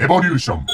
エボリューション。